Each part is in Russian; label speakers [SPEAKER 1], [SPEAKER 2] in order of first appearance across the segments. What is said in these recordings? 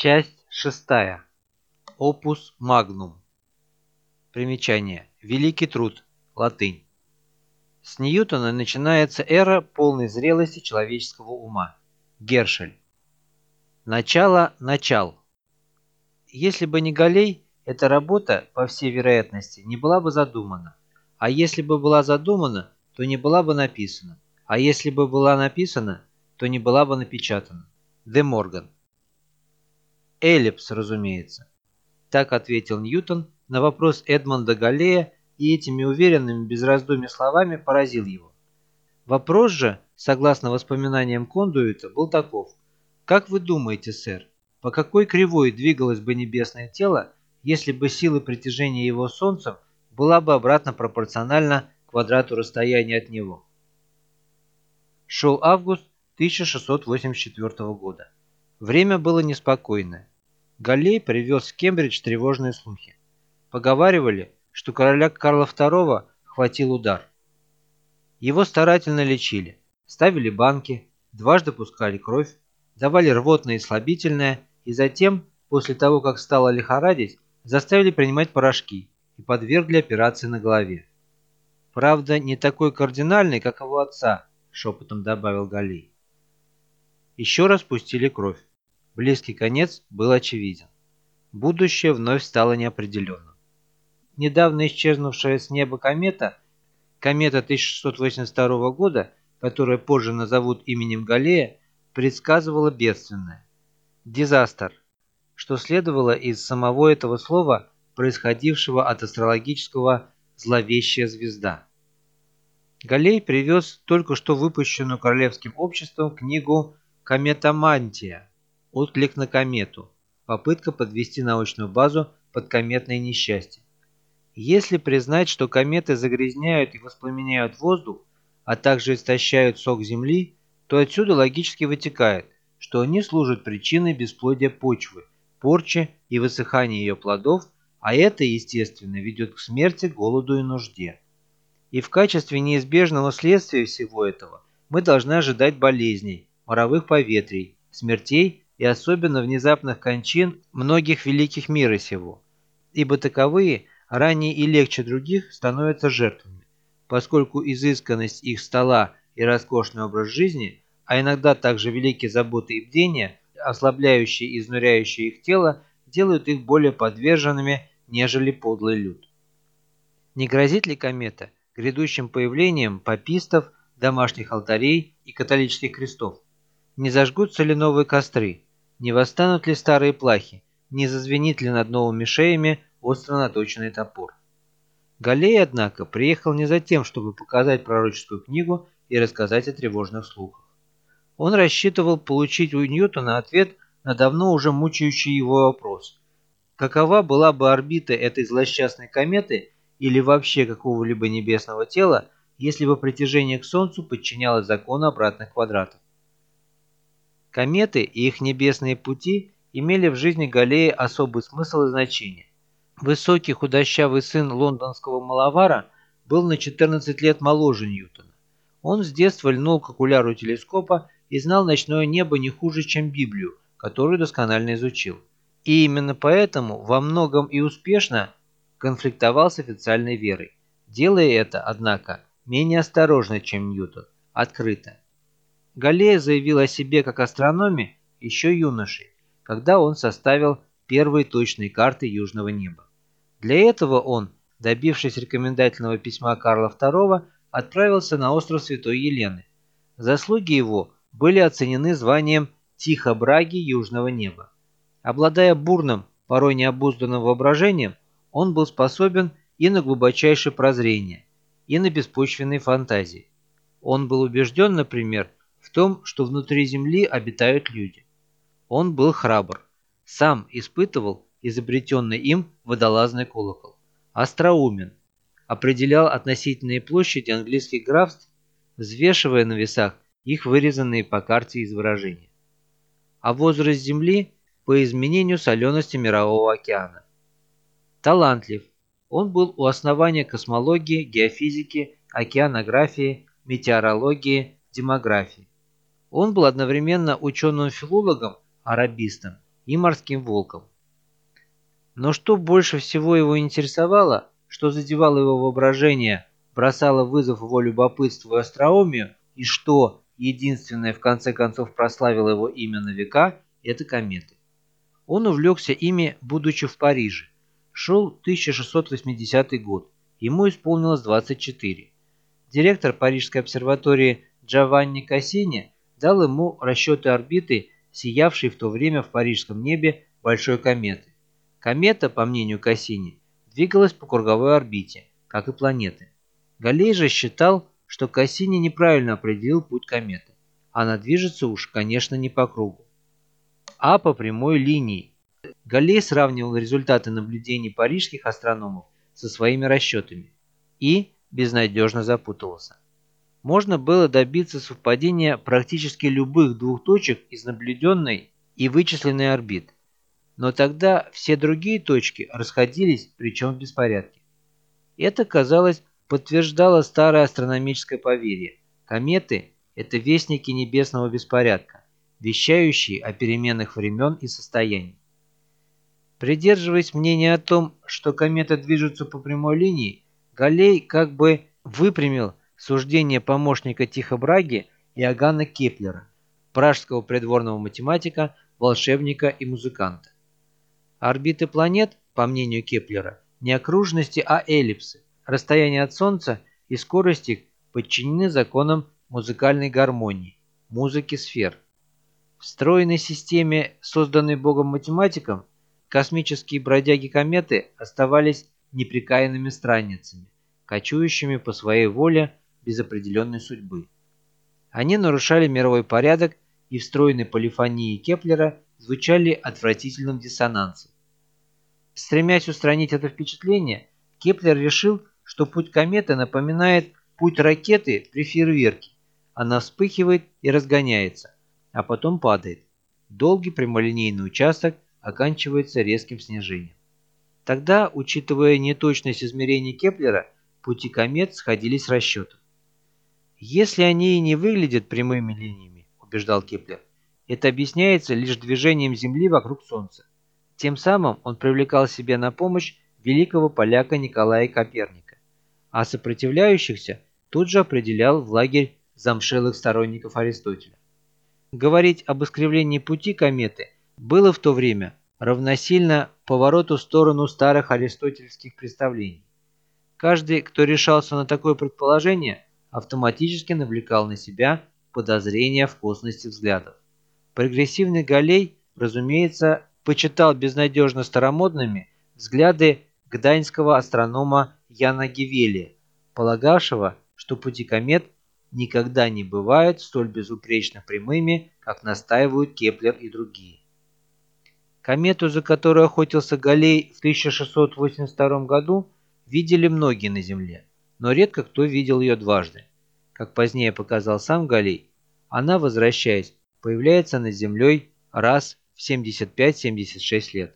[SPEAKER 1] Часть шестая. Опус магнум. Примечание. Великий труд. Латынь. С Ньютона начинается эра полной зрелости человеческого ума. Гершель. Начало начал. Если бы не Галей, эта работа, по всей вероятности, не была бы задумана. А если бы была задумана, то не была бы написана. А если бы была написана, то не была бы напечатана. Де Морган. Эллипс, разумеется. Так ответил Ньютон на вопрос Эдмонда Галлея и этими уверенными без словами поразил его. Вопрос же, согласно воспоминаниям Кондуита, был таков. «Как вы думаете, сэр, по какой кривой двигалось бы небесное тело, если бы сила притяжения его Солнцем была бы обратно пропорциональна квадрату расстояния от него?» Шел август 1684 года. Время было неспокойное. Галлей привез в Кембридж тревожные слухи. Поговаривали, что короля Карла II хватил удар. Его старательно лечили, ставили банки, дважды пускали кровь, давали рвотное и слабительное, и затем, после того, как стало лихорадить, заставили принимать порошки и подвергли операции на голове. Правда, не такой кардинальный, как его отца, шепотом добавил Галей. Еще раз пустили кровь. Близкий конец был очевиден. Будущее вновь стало неопределенным. Недавно исчезнувшая с неба комета, комета 1682 года, которую позже назовут именем Галлея, предсказывала бедственное. Дизастер, что следовало из самого этого слова, происходившего от астрологического «зловещая звезда». Галлей привез только что выпущенную Королевским обществом книгу «Кометомантия», Отклик на комету. Попытка подвести научную базу под кометное несчастье. Если признать, что кометы загрязняют и воспламеняют воздух, а также истощают сок Земли, то отсюда логически вытекает, что они служат причиной бесплодия почвы, порчи и высыхания ее плодов, а это, естественно, ведет к смерти, голоду и нужде. И в качестве неизбежного следствия всего этого мы должны ожидать болезней, моровых поветрий, смертей и особенно внезапных кончин многих великих мира сего, ибо таковые ранее и легче других становятся жертвами, поскольку изысканность их стола и роскошный образ жизни, а иногда также великие заботы и бдения, ослабляющие и изнуряющие их тело, делают их более подверженными, нежели подлый люд. Не грозит ли комета грядущим появлением папистов, домашних алтарей и католических крестов? Не зажгутся ли новые костры, не восстанут ли старые плахи? Не зазвенит ли над новыми шеями остро наточенный топор? Галей, однако, приехал не за тем, чтобы показать пророческую книгу и рассказать о тревожных слухах. Он рассчитывал получить у Ньютона ответ на давно уже мучающий его вопрос. Какова была бы орбита этой злосчастной кометы или вообще какого-либо небесного тела, если бы притяжение к Солнцу подчинялось закону обратных квадратов? Кометы и их небесные пути имели в жизни Галлея особый смысл и значение. Высокий худощавый сын лондонского маловара был на 14 лет моложе Ньютона. Он с детства льнул к окуляру телескопа и знал ночное небо не хуже, чем Библию, которую досконально изучил. И именно поэтому во многом и успешно конфликтовал с официальной верой, делая это, однако, менее осторожно, чем Ньютон, открыто. Галлея заявил о себе как астрономе еще юношей, когда он составил первые точные карты южного неба. Для этого он, добившись рекомендательного письма Карла II, отправился на остров Святой Елены. Заслуги его были оценены званием «Тихо Браги южного неба». Обладая бурным, порой необузданным воображением, он был способен и на глубочайшее прозрение, и на беспочвенные фантазии. Он был убежден, например, в том, что внутри Земли обитают люди. Он был храбр, сам испытывал изобретенный им водолазный колокол, остроумен, определял относительные площади английских графств, взвешивая на весах их вырезанные по карте изображения. А возраст Земли по изменению солености Мирового океана. Талантлив, он был у основания космологии, геофизики, океанографии, метеорологии, демографии. Он был одновременно ученым-филологом, арабистом и морским волком. Но что больше всего его интересовало, что задевало его воображение, бросало вызов его любопытству и остроумию, и что, единственное, в конце концов прославило его имя на века, это кометы. Он увлекся ими, будучи в Париже. Шел 1680 год. Ему исполнилось 24. Директор Парижской обсерватории Джованни Кассини дал ему расчеты орбиты, сиявшей в то время в парижском небе большой кометы. Комета, по мнению Кассини, двигалась по круговой орбите, как и планеты. Галлей же считал, что Кассини неправильно определил путь кометы. Она движется уж, конечно, не по кругу, а по прямой линии. Галлей сравнивал результаты наблюдений парижских астрономов со своими расчетами и безнадежно запутался. Можно было добиться совпадения практически любых двух точек из наблюденной и вычисленной орбит, но тогда все другие точки расходились, причем в беспорядке. Это, казалось, подтверждало старое астрономическое поверье. Кометы – это вестники небесного беспорядка, вещающие о переменных времен и состояний. Придерживаясь мнения о том, что кометы движутся по прямой линии, Галлей как бы выпрямил суждение помощника Тихо Браги Иоганна Кеплера, пражского придворного математика, волшебника и музыканта. Орбиты планет, по мнению Кеплера, не окружности, а эллипсы, расстояние от Солнца и скорость их подчинены законам музыкальной гармонии, музыки сфер. В стройной системе, созданной Богом-математиком, космические бродяги-кометы оставались неприкаянными странницами, кочующими по своей воле без определенной судьбы. Они нарушали мировой порядок и в стройной полифонии Кеплера звучали отвратительным диссонансом. Стремясь устранить это впечатление, Кеплер решил, что путь кометы напоминает путь ракеты при фейерверке. Она вспыхивает и разгоняется, а потом падает. Долгий прямолинейный участок оканчивается резким снижением. Тогда, учитывая неточность измерений Кеплера, пути комет сходились с расчетом. Если они и не выглядят прямыми линиями, убеждал Кеплер, это объясняется лишь движением Земли вокруг Солнца. Тем самым он привлекал себе на помощь великого поляка Николая Коперника, а сопротивляющихся тут же определял в лагерь замшелых сторонников Аристотеля. Говорить об искривлении пути кометы было в то время равносильно повороту в сторону старых аристотельских представлений. Каждый, кто решался на такое предположение, автоматически навлекал на себя подозрения в косности взглядов. Прогрессивный Галлей, разумеется, почитал безнадежно старомодными взгляды гданьского астронома Яна Гевелия, полагавшего, что пути комет никогда не бывают столь безупречно прямыми, как настаивают Кеплер и другие. Комету, за которой охотился Галей в 1682 году, видели многие на Земле но редко кто видел ее дважды. Как позднее показал сам Галей, она, возвращаясь, появляется над землей раз в 75-76 лет.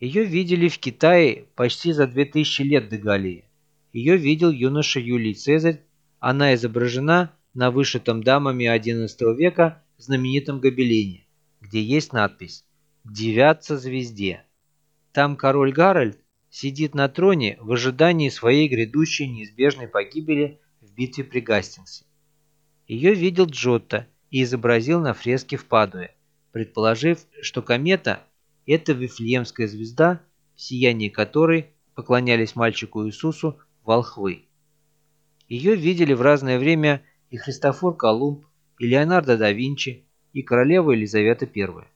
[SPEAKER 1] Ее видели в Китае почти за 2000 лет до Галлии. Ее видел юноша Юлий Цезарь, она изображена на вышитом дамами XI века знаменитом гобелене, где есть надпись «Девятся звезде». Там король Гарольд сидит на троне в ожидании своей грядущей неизбежной погибели в битве при Гастингсе. Ее видел Джотто и изобразил на фреске в Падуе, предположив, что комета – это Вифлеемская звезда, в сиянии которой поклонялись мальчику Иисусу волхвы. Ее видели в разное время и Христофор Колумб, и Леонардо да Винчи, и королева Елизавета I.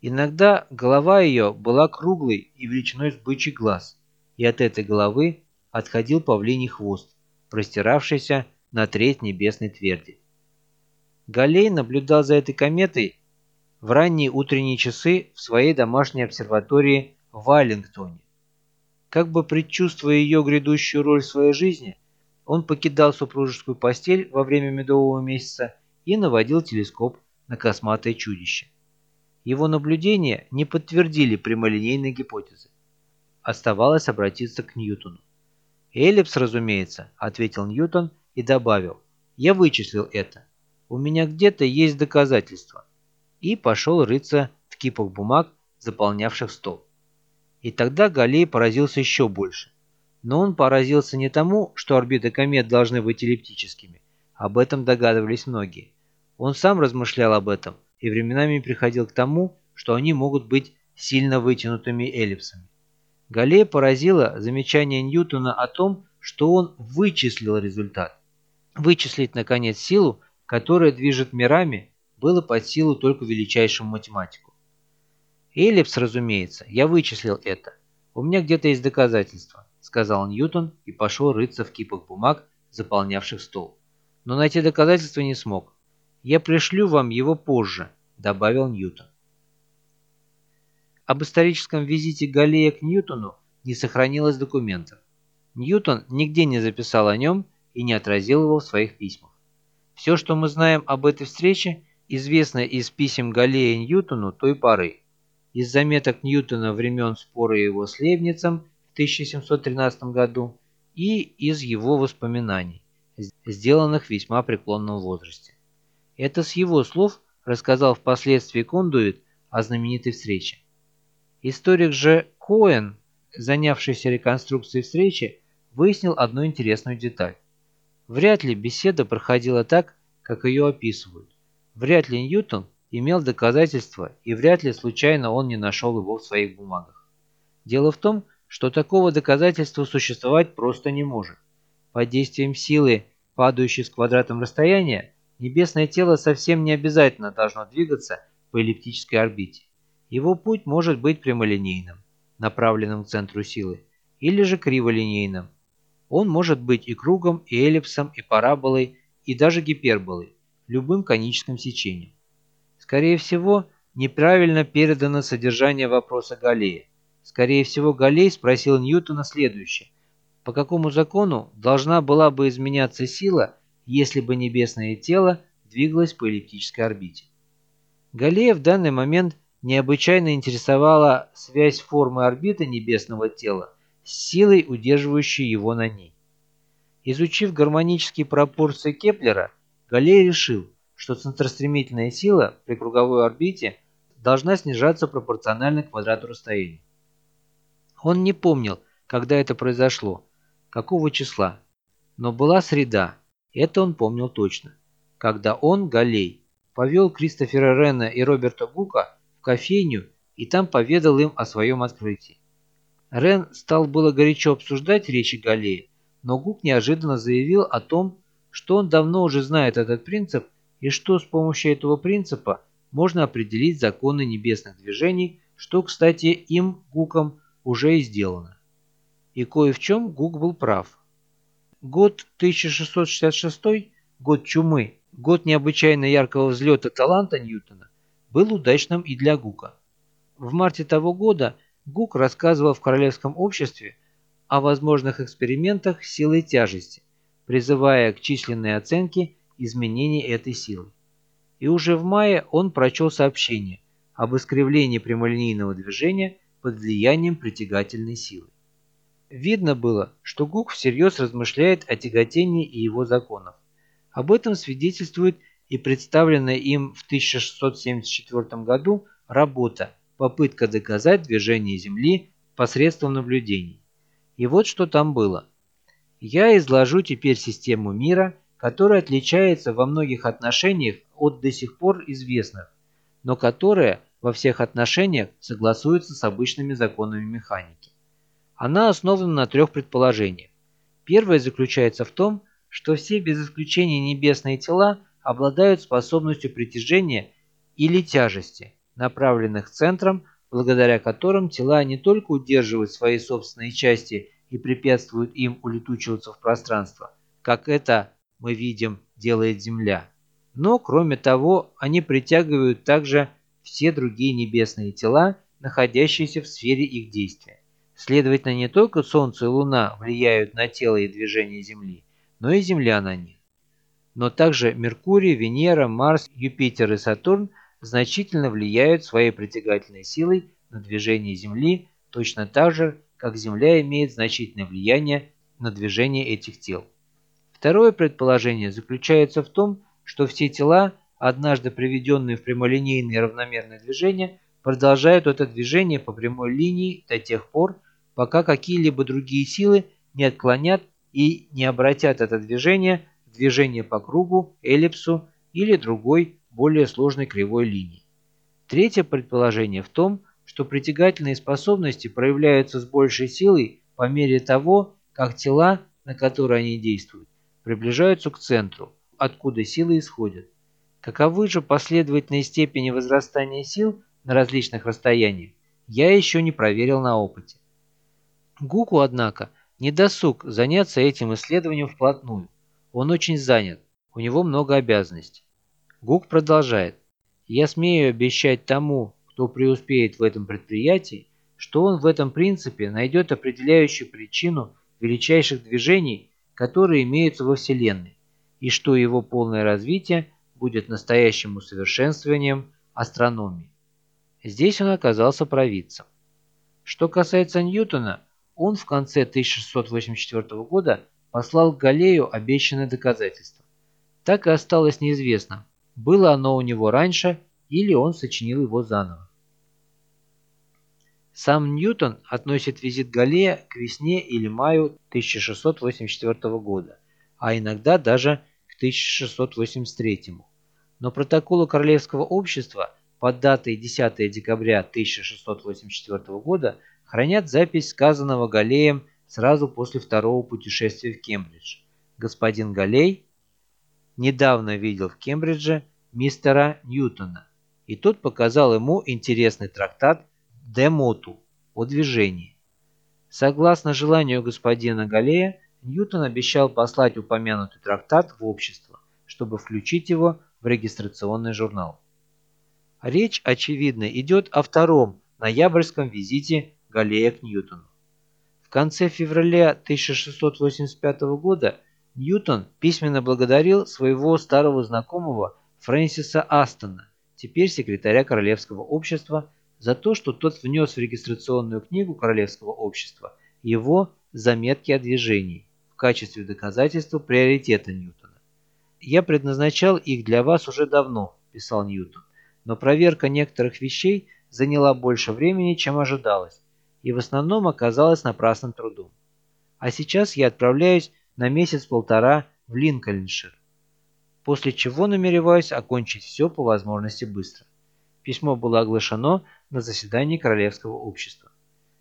[SPEAKER 1] Иногда голова ее была круглой и величиной с бычий глаз, и от этой головы отходил павлиний хвост, простиравшийся на треть небесной тверди. Галей наблюдал за этой кометой в ранние утренние часы в своей домашней обсерватории в Вайлингтоне. Как бы предчувствуя ее грядущую роль в своей жизни, он покидал супружескую постель во время медового месяца и наводил телескоп на косматое чудище. Его наблюдения не подтвердили прямолинейной гипотезы. Оставалось обратиться к Ньютону. «Эллипс, разумеется», — ответил Ньютон и добавил. «Я вычислил это. У меня где-то есть доказательства». И пошел рыться в кипах бумаг, заполнявших стол. И тогда Галлей поразился еще больше. Но он поразился не тому, что орбиты комет должны быть эллиптическими. Об этом догадывались многие. Он сам размышлял об этом и временами приходил к тому, что они могут быть сильно вытянутыми эллипсами. Галлея поразило замечание Ньютона о том, что он вычислил результат. Вычислить, наконец, силу, которая движет мирами, было под силу только величайшему математику. Эллипс, разумеется, я вычислил это. У меня где-то есть доказательства, сказал Ньютон и пошел рыться в кипах бумаг, заполнявших стол. Но найти доказательства не смог. Я пришлю вам его позже, добавил Ньютон. Об историческом визите Галлея к Ньютону не сохранилось документов. Ньютон нигде не записал о нем и не отразил его в своих письмах. Все, что мы знаем об этой встрече, известно из писем Галлея Ньютону той поры, из заметок Ньютона времен спора его с Лейбницем в 1713 году и из его воспоминаний, сделанных в весьма преклонном возрасте. Это с его слов рассказал впоследствии Кондуит о знаменитой встрече. Историк же Коэн, занявшийся реконструкцией встречи, выяснил одну интересную деталь. Вряд ли беседа проходила так, как ее описывают. Вряд ли Ньютон имел доказательства, и вряд ли случайно он не нашел его в своих бумагах. Дело в том, что такого доказательства существовать просто не может. Под действием силы, падающей с квадратом расстояния, небесное тело совсем не обязательно должно двигаться по эллиптической орбите. Его путь может быть прямолинейным, направленным к центру силы, или же криволинейным. Он может быть и кругом, и эллипсом, и параболой, и даже гиперболой, любым коническим сечением. Скорее всего, неправильно передано содержание вопроса Галлея. Скорее всего, Галлей спросил Ньютона следующее. По какому закону должна была бы изменяться сила, если бы небесное тело двигалось по эллиптической орбите? Галлея в данный момент необычайно интересовала связь формы орбиты небесного тела с силой, удерживающей его на ней. Изучив гармонические пропорции Кеплера, Галлей решил, что центростремительная сила при круговой орбите должна снижаться пропорционально квадрату расстояния. Он не помнил, когда это произошло, какого числа, но была среда, это он помнил точно, когда он, Галлей, повел Кристофера Рена и Роберта Гука в кофейню и там поведал им о своем открытии. Рен стал было горячо обсуждать речи Галлея, но Гук неожиданно заявил о том, что он давно уже знает этот принцип и что с помощью этого принципа можно определить законы небесных движений, что, кстати, им, Гуком, уже и сделано. И кое в чем Гук был прав. Год 1666, год чумы, год необычайно яркого взлета таланта Ньютона, был удачным и для Гука. В марте того года Гук рассказывал в Королевском обществе о возможных экспериментах силой тяжести, призывая к численной оценке изменений этой силы. И уже в мае он прочел сообщение об искривлении прямолинейного движения под влиянием притягательной силы. Видно было, что Гук всерьез размышляет о тяготении и его законах. Об этом свидетельствует и представленная им в 1674 году работа «Попытка доказать движение Земли посредством наблюдений». И вот что там было. Я изложу теперь систему мира – которая отличается во многих отношениях от до сих пор известных, но которая во всех отношениях согласуется с обычными законами механики. Она основана на трех предположениях. Первое заключается в том, что все без исключения небесные тела обладают способностью притяжения или тяжести, направленных центром, благодаря которым тела не только удерживают свои собственные части и препятствуют им улетучиваться в пространство, как это мы видим, делает Земля. Но, кроме того, они притягивают также все другие небесные тела, находящиеся в сфере их действия. Следовательно, не только Солнце и Луна влияют на тело и движение Земли, но и Земля на них. Но также Меркурий, Венера, Марс, Юпитер и Сатурн значительно влияют своей притягательной силой на движение Земли, точно так же, как Земля имеет значительное влияние на движение этих тел. Второе предположение заключается в том, что все тела, однажды приведенные в прямолинейное равномерное движение, продолжают это движение по прямой линии до тех пор, пока какие-либо другие силы не отклонят и не обратят это движение в движение по кругу, эллипсу или другой, более сложной кривой линии. Третье предположение в том, что притягательные способности проявляются с большей силой по мере того, как тела, на которые они действуют, приближаются к центру, откуда силы исходят. Каковы же последовательные степени возрастания сил на различных расстояниях, я еще не проверил на опыте. Гуку, однако, не досуг заняться этим исследованием вплотную. Он очень занят, у него много обязанностей. Гук продолжает. Я смею обещать тому, кто преуспеет в этом предприятии, что он в этом принципе найдет определяющую причину величайших движений, которые имеются во Вселенной, и что его полное развитие будет настоящим усовершенствованием астрономии. Здесь он оказался провидцем. Что касается Ньютона, он в конце 1684 года послал Галлею обещанное доказательство. Так и осталось неизвестно, было оно у него раньше или он сочинил его заново. Сам Ньютон относит визит Галлея к весне или маю 1684 года, а иногда даже к 1683. Но протоколы Королевского общества под датой 10 декабря 1684 года хранят запись сказанного Галлеем сразу после второго путешествия в Кембридж. Господин Галлей недавно видел в Кембридже мистера Ньютона, и тот показал ему интересный трактат «Де моту» о движении. Согласно желанию господина Галлея, Ньютон обещал послать упомянутый трактат в общество, чтобы включить его в регистрационный журнал. Речь, очевидно, идет о втором ноябрьском визите Галлея к Ньютону. В конце февраля 1685 года Ньютон письменно благодарил своего старого знакомого Фрэнсиса Астона, теперь секретаря Королевского общества, за то, что тот внес в регистрационную книгу Королевского общества его заметки о движении в качестве доказательства приоритета Ньютона. «Я предназначал их для вас уже давно», – писал Ньютон, «но проверка некоторых вещей заняла больше времени, чем ожидалось, и в основном оказалась напрасным трудом. А сейчас я отправляюсь на месяц-полтора в Линкольншир, после чего намереваюсь окончить все по возможности быстро. Письмо было оглашено на заседании Королевского общества.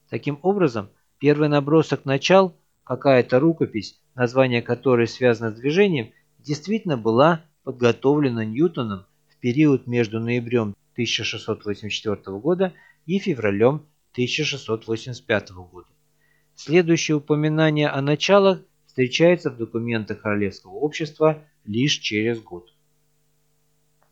[SPEAKER 1] Таким образом, первый набросок начал, какая-то рукопись, название которой связано с движением, действительно была подготовлена Ньютоном в период между ноябрем 1684 года и февралем 1685 года. Следующее упоминание о началах встречается в документах Королевского общества лишь через год.